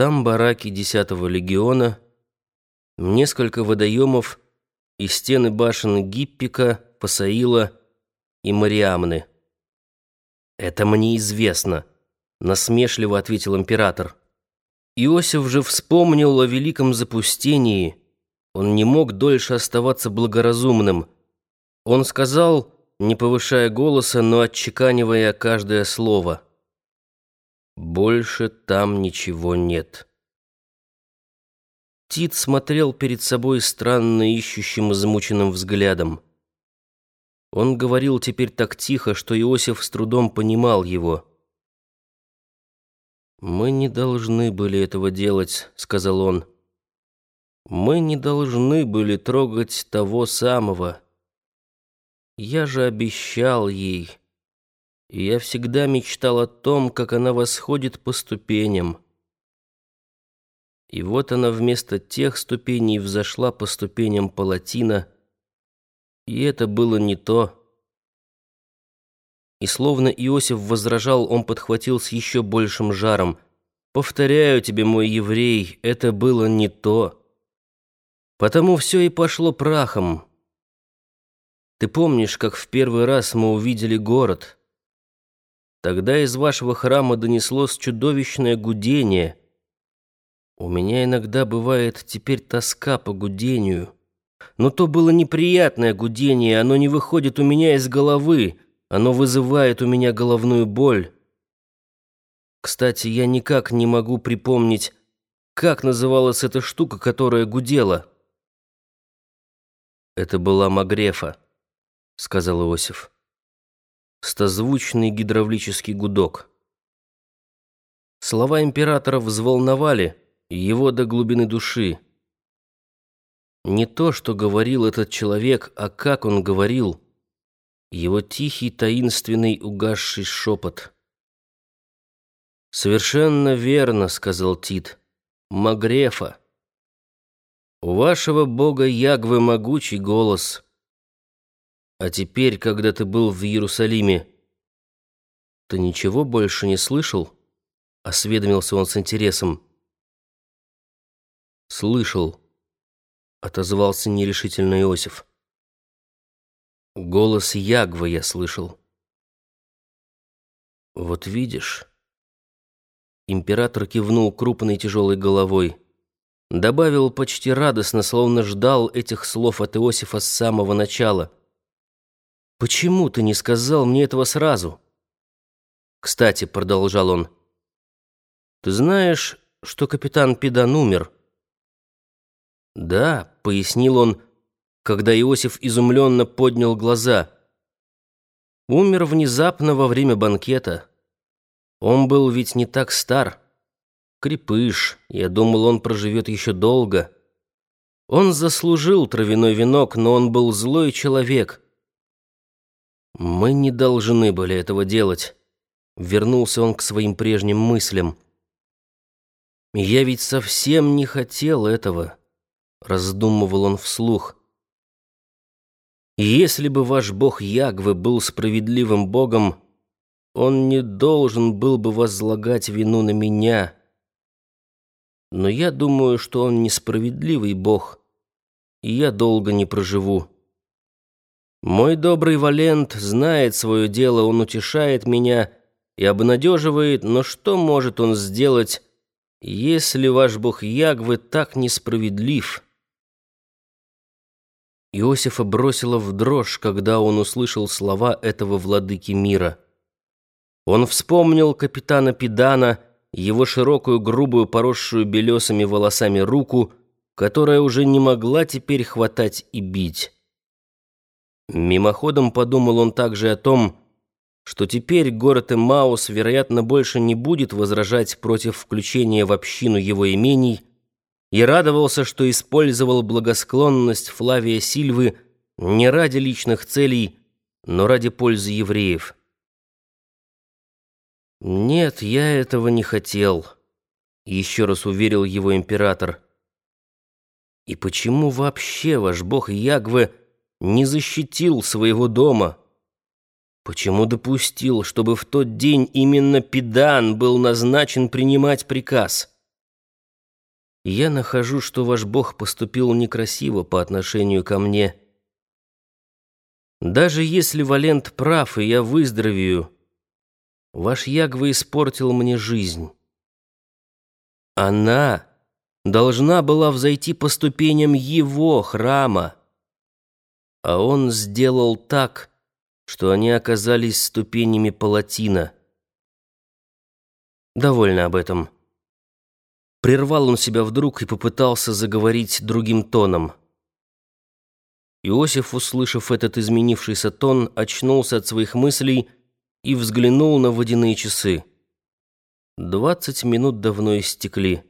Там бараки 10-го легиона, несколько водоемов и стены башен Гиппика, Пасаила и Мариамны. «Это мне известно», — насмешливо ответил император. Иосиф же вспомнил о великом запустении. Он не мог дольше оставаться благоразумным. Он сказал, не повышая голоса, но отчеканивая каждое слово — больше там ничего нет. Тит смотрел перед собой странно ищущим и замученным взглядом. Он говорил теперь так тихо, что Иосиф с трудом понимал его. «Мы не должны были этого делать», — сказал он. «Мы не должны были трогать того самого. Я же обещал ей» и я всегда мечтал о том, как она восходит по ступеням. И вот она вместо тех ступеней взошла по ступеням палатина, и это было не то. И словно Иосиф возражал, он подхватил с еще большим жаром. «Повторяю тебе, мой еврей, это было не то. Потому все и пошло прахом. Ты помнишь, как в первый раз мы увидели город?» Тогда из вашего храма донеслось чудовищное гудение. У меня иногда бывает теперь тоска по гудению. Но то было неприятное гудение, оно не выходит у меня из головы, оно вызывает у меня головную боль. Кстати, я никак не могу припомнить, как называлась эта штука, которая гудела. «Это была Магрефа», — сказал Иосиф стозвучный гидравлический гудок. Слова императора взволновали его до глубины души. Не то, что говорил этот человек, а как он говорил. Его тихий, таинственный, угасший шепот. «Совершенно верно», — сказал Тит. «Магрефа. У вашего бога Ягвы могучий голос». А теперь, когда ты был в Иерусалиме, ты ничего больше не слышал? Осведомился он с интересом. Слышал, отозвался нерешительно Иосиф. Голос Ягвы я слышал. Вот видишь. Император кивнул крупной тяжелой головой. Добавил почти радостно, словно ждал этих слов от Иосифа с самого начала — Почему ты не сказал мне этого сразу? Кстати, продолжал он. Ты знаешь, что капитан Педан умер? Да, пояснил он, когда Иосиф изумленно поднял глаза. Умер внезапно во время банкета. Он был ведь не так стар. Крепыш, я думал, он проживет еще долго. Он заслужил травяной венок, но он был злой человек. Мы не должны были этого делать. Вернулся он к своим прежним мыслям. Я ведь совсем не хотел этого, раздумывал он вслух. Если бы ваш бог Ягвы был справедливым богом, он не должен был бы возлагать вину на меня. Но я думаю, что он несправедливый бог, и я долго не проживу. Мой добрый Валент знает свое дело, он утешает меня и обнадеживает, но что может он сделать, если ваш бог Ягвы так несправедлив?» Иосифа бросила в дрожь, когда он услышал слова этого владыки мира. Он вспомнил капитана Педана, его широкую, грубую, поросшую белесыми волосами руку, которая уже не могла теперь хватать и бить. Мимоходом подумал он также о том, что теперь город Эмаус, вероятно, больше не будет возражать против включения в общину его имений, и радовался, что использовал благосклонность Флавия Сильвы не ради личных целей, но ради пользы евреев. «Нет, я этого не хотел», — еще раз уверил его император. «И почему вообще ваш бог Ягве не защитил своего дома? Почему допустил, чтобы в тот день именно Педан был назначен принимать приказ? Я нахожу, что ваш Бог поступил некрасиво по отношению ко мне. Даже если Валент прав, и я выздоровею, ваш Ягва испортил мне жизнь. Она должна была взойти по ступеням его храма, а он сделал так, что они оказались ступенями палатина. Довольно об этом. Прервал он себя вдруг и попытался заговорить другим тоном. Иосиф, услышав этот изменившийся тон, очнулся от своих мыслей и взглянул на водяные часы. Двадцать минут давно истекли.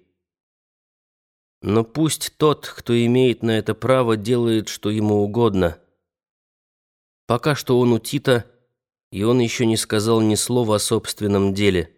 Но пусть тот, кто имеет на это право, делает, что ему угодно. Пока что он у Тита, и он еще не сказал ни слова о собственном деле.